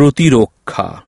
প্রতিরক্ষা।